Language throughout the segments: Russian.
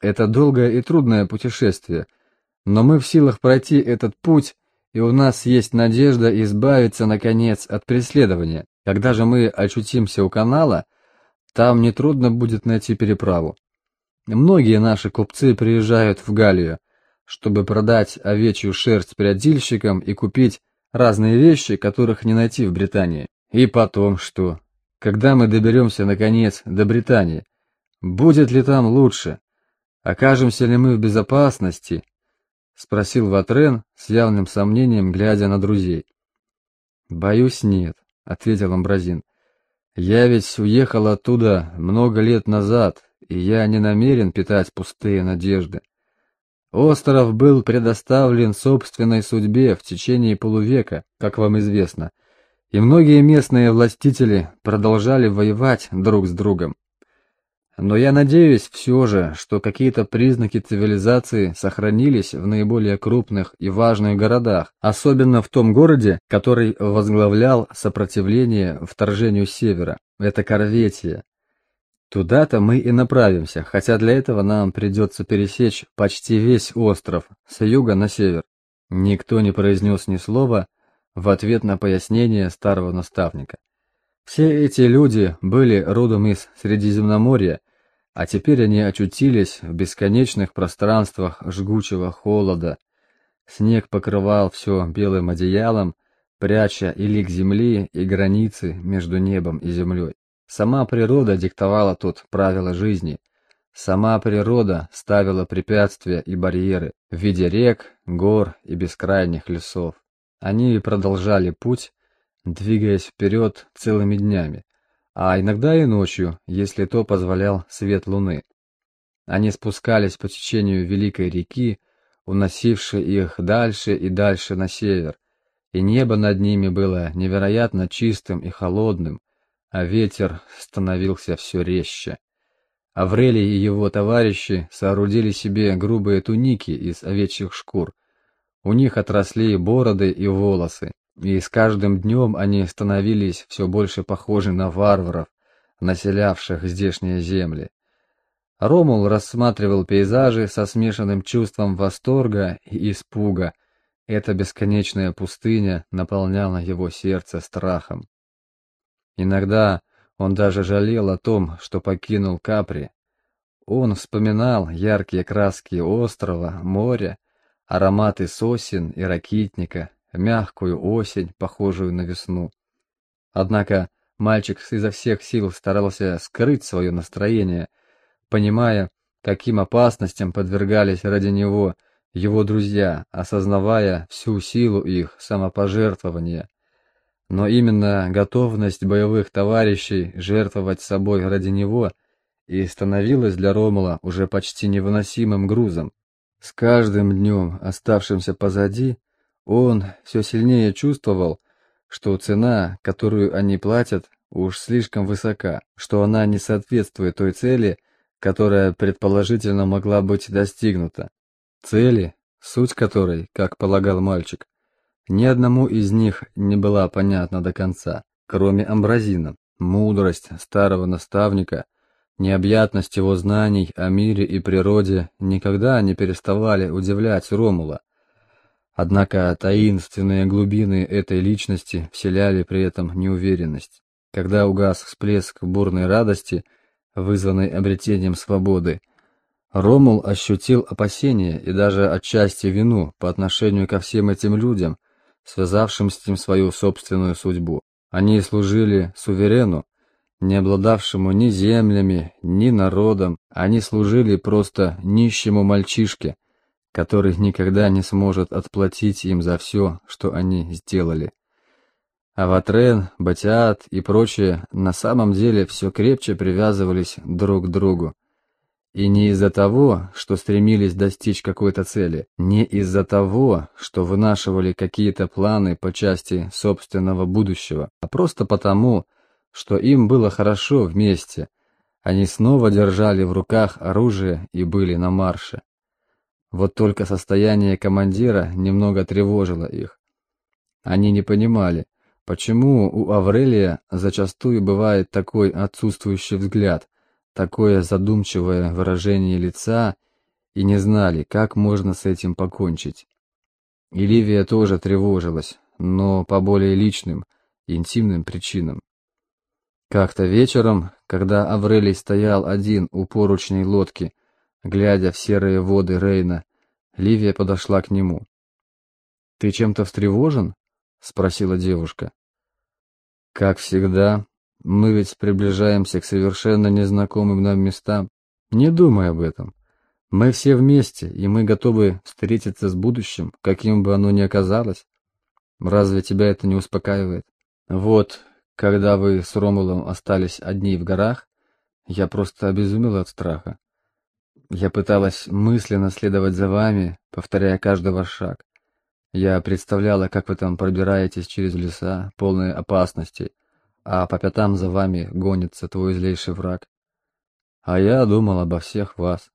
Это долгое и трудное путешествие, но мы в силах пройти этот путь, и у нас есть надежда избавиться, наконец, от преследования. Когда же мы очутимся у канала, там нетрудно будет найти переправу. Многие наши купцы приезжают в Галлию, чтобы продать овечью шерсть прядильщикам и купить разные вещи, которых не найти в Британии. И потом что? Когда мы доберемся, наконец, до Британии, будет ли там лучше? Окажемся ли мы в безопасности? Спросил Ватрен с явным сомнением, глядя на друзей. Боюсь, нет, ответил Амбразин. Я ведь уехал оттуда много лет назад, и я не намерен питать пустые надежды. Остров был предоставлен собственной судьбе в течение полувека, как вам известно, и многие местные властители продолжали воевать друг с другом. Но я надеюсь все же, что какие-то признаки цивилизации сохранились в наиболее крупных и важных городах, особенно в том городе, который возглавлял сопротивление вторжению севера. Это Корветия. Туда-то мы и направимся, хотя для этого нам придется пересечь почти весь остров, с юга на север. Никто не произнес ни слова в ответ на пояснение старого наставника. Все эти люди были родом из Средиземноморья, а теперь они очутились в бесконечных пространствах жгучего холода. Снег покрывал все белым одеялом, пряча и лик земли, и границы между небом и землей. Сама природа диктовала тут правила жизни. Сама природа ставила препятствия и барьеры в виде рек, гор и бескрайних лесов. Они продолжали путь, двигаясь вперед целыми днями, а иногда и ночью, если то позволял свет луны. Они спускались по течению великой реки, уносившей их дальше и дальше на север, и небо над ними было невероятно чистым и холодным, а ветер становился все резче. Аврелий и его товарищи соорудили себе грубые туники из овечьих шкур. У них отросли бороды и волосы, и с каждым днем они становились все больше похожи на варваров, населявших здешние земли. Ромул рассматривал пейзажи со смешанным чувством восторга и испуга. Эта бесконечная пустыня наполняла его сердце страхом. Иногда он даже жалел о том, что покинул Капри. Он вспоминал яркие краски острова, моря, ароматы сосен и ракитника, мягкую осень, похожую на весну. Однако мальчик изо всех сил старался скрыть свое настроение, понимая, каким опасностям подвергались ради него его друзья, осознавая всю силу их самопожертвования. Но именно готовность боевых товарищей жертвовать собой ради него и становилась для Ромула уже почти невыносимым грузом. С каждым днем, оставшимся позади, он все сильнее чувствовал, что цена, которую они платят, уж слишком высока, что она не соответствует той цели, которая предположительно могла быть достигнута. Цели, суть которой, как полагал мальчик, ни одному из них не была понятна до конца, кроме Амбразина. Мудрость старого наставника, необъятность его знаний о мире и природе никогда не переставали удивлять Ромула, Однако таинственные глубины этой личности вселяли при этом неуверенность. Когда угас всплеск бурной радости, вызванной обретением свободы, Ромул ощутил опасение и даже отчасти вину по отношению ко всем этим людям, связавшим с ним свою собственную судьбу. Они служили суверену, не обладавшему ни землями, ни народом, они служили просто нищему мальчишке, который никогда не сможет отплатить им за все, что они сделали. А Ватрен, Батиат и прочие на самом деле все крепче привязывались друг к другу. И не из-за того, что стремились достичь какой-то цели, не из-за того, что вынашивали какие-то планы по части собственного будущего, а просто потому, что им было хорошо вместе. Они снова держали в руках оружие и были на марше. Вот только состояние командира немного тревожило их. Они не понимали, почему у Аврелия зачастую бывает такой отсутствующий взгляд, такое задумчивое выражение лица и не знали, как можно с этим покончить. И Ливия тоже тревожилась, но по более личным, интимным причинам. Как-то вечером, когда Аврелий стоял один у поручней лодки, глядя в серые воды Рейна, Ливия подошла к нему. «Ты чем-то встревожен?» — спросила девушка. «Как всегда, мы ведь приближаемся к совершенно незнакомым нам местам. Не думай об этом. Мы все вместе, и мы готовы встретиться с будущим, каким бы оно ни оказалось. Разве тебя это не успокаивает? Вот, когда вы с Ромулом остались одни в горах, я просто обезумела от страха. Я пыталась мысленно следовать за вами, повторяя каждый ваш шаг. Я представляла, как вы там пробираетесь через леса, полные опасностей, а по пятам за вами гонится твой злейший враг. А я думал обо всех вас,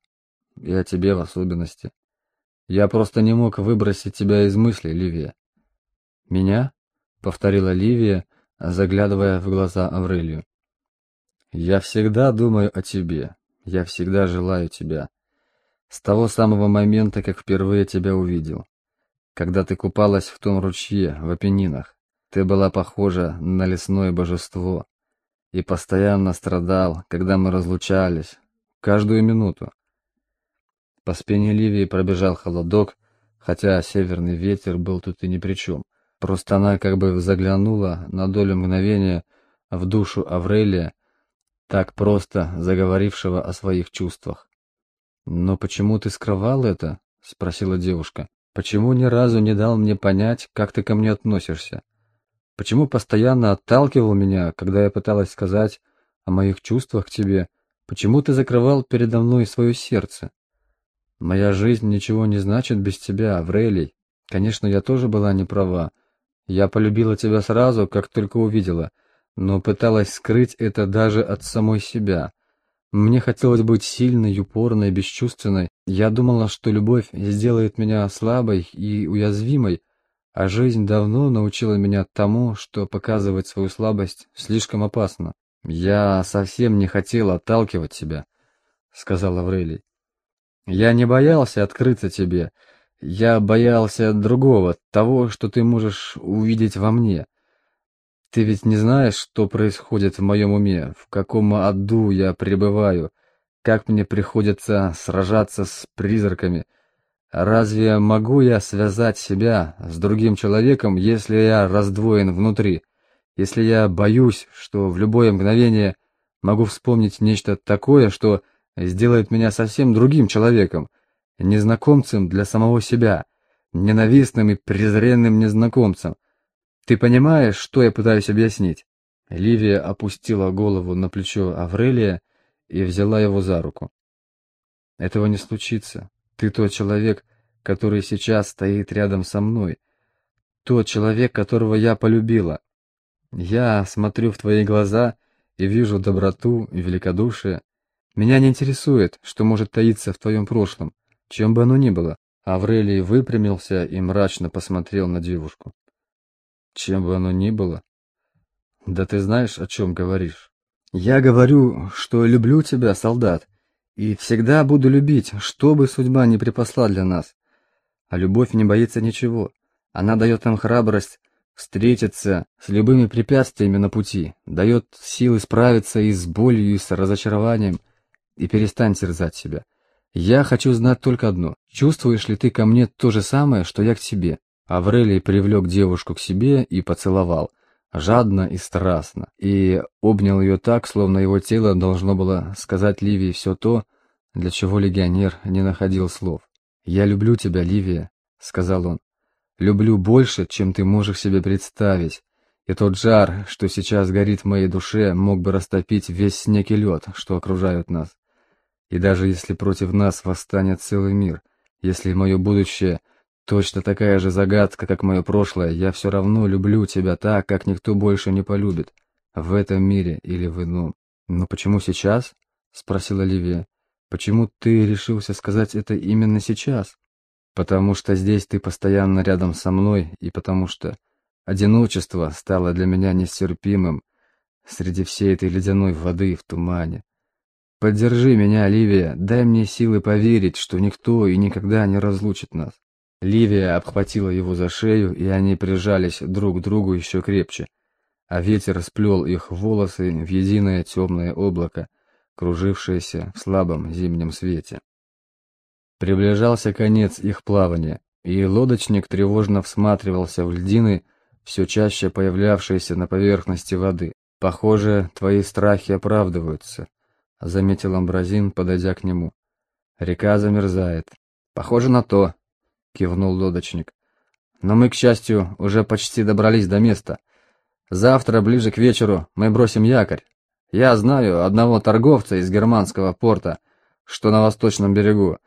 и о тебе в особенности. Я просто не мог выбросить тебя из мыслей, Ливия. Меня? — повторила Ливия, заглядывая в глаза Аврелию. Я всегда думаю о тебе, я всегда желаю тебя. С того самого момента, как впервые тебя увидел. Когда ты купалась в том ручье, в Апеннинах, ты была похожа на лесное божество. И постоянно страдал, когда мы разлучались, каждую минуту. По спине Ливии пробежал холодок, хотя северный ветер был тут и ни при чем. Просто она как бы заглянула на долю мгновения в душу Аврелия, так просто заговорившего о своих чувствах. «Но почему ты скрывал это?» — спросила девушка. «Почему ни разу не дал мне понять, как ты ко мне относишься? Почему постоянно отталкивал меня, когда я пыталась сказать о моих чувствах к тебе? Почему ты закрывал передо мной свое сердце? Моя жизнь ничего не значит без тебя, Аврелий. Конечно, я тоже была не права. Я полюбила тебя сразу, как только увидела, но пыталась скрыть это даже от самой себя. Мне хотелось быть сильной, упорной, бесчувственной. Я думала, что любовь сделает меня слабой и уязвимой, а жизнь давно научила меня тому, что показывать свою слабость слишком опасно. Я совсем не хотел отталкивать тебя, сказал Аврелий. Я не боялся открыться тебе. Я боялся другого, того, что ты можешь увидеть во мне. Ты ведь не знаешь, что происходит в моем уме, в каком аду я пребываю, как мне приходится сражаться с призраками. Разве могу я связать себя с другим человеком, если я раздвоен внутри, если я боюсь, что в любое мгновение могу вспомнить нечто такое, что сделает меня совсем другим человеком, незнакомцем для самого себя, ненавистным и презренным незнакомцем, ты понимаешь, что я пытаюсь объяснить?» Ливия опустила голову на плечо Аврелия и взяла его за руку. «Этого не случится. Ты тот человек, который сейчас стоит рядом со мной. Тот человек, которого я полюбила. Я смотрю в твои глаза и вижу доброту и великодушие. Меня не интересует, что может таиться в твоем прошлом, чем бы оно ни было». Аврелий выпрямился и мрачно посмотрел на девушку чем бы оно ни было. Да ты знаешь, о чем говоришь. Я говорю, что люблю тебя, солдат, и всегда буду любить, что бы судьба ни припасла для нас. А любовь не боится ничего. Она дает нам храбрость встретиться с любыми препятствиями на пути, дает силы справиться и с болью, и с разочарованием, и перестань терзать себя. Я хочу знать только одно. Чувствуешь ли ты ко мне то же самое, что я к тебе? Аврелий привлек девушку к себе и поцеловал, жадно и страстно, и обнял ее так, словно его тело должно было сказать Ливии все то, для чего легионер не находил слов. «Я люблю тебя, Ливия», — сказал он. «Люблю больше, чем ты можешь себе представить, и тот жар, что сейчас горит в моей душе, мог бы растопить весь снег и лед, что окружают нас. И даже если против нас восстанет целый мир, если мое будущее — Точно такая же загадка, как мое прошлое, я все равно люблю тебя так, как никто больше не полюбит, в этом мире или в ином. Но почему сейчас? Спросила Ливия. Почему ты решился сказать это именно сейчас? Потому что здесь ты постоянно рядом со мной, и потому что одиночество стало для меня нестерпимым среди всей этой ледяной воды в тумане. поддержи меня, Ливия, дай мне силы поверить, что никто и никогда не разлучит нас». Ливия обхватила его за шею, и они прижались друг к другу еще крепче, а ветер сплел их волосы в единое темное облако, кружившееся в слабом зимнем свете. Приближался конец их плавания, и лодочник тревожно всматривался в льдины, все чаще появлявшиеся на поверхности воды. «Похоже, твои страхи оправдываются», — заметил Амбразин, подойдя к нему. «Река замерзает». «Похоже на то», — кивнул лодочник. «Но мы, к счастью, уже почти добрались до места. Завтра, ближе к вечеру, мы бросим якорь. Я знаю одного торговца из германского порта, что на восточном берегу.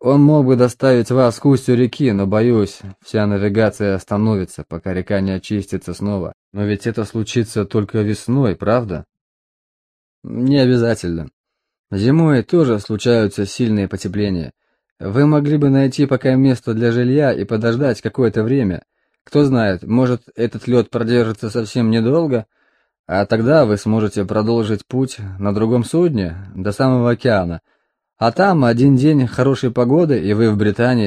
Он мог бы доставить вас к устью реки, но, боюсь, вся навигация остановится, пока река не очистится снова. Но ведь это случится только весной, правда? Не обязательно. Зимой тоже случаются сильные потепления. Вы могли бы найти пока место для жилья и подождать какое-то время. Кто знает, может, этот лед продержится совсем недолго, а тогда вы сможете продолжить путь на другом судне до самого океана – а там один день хорошей погоды, и вы в Британии.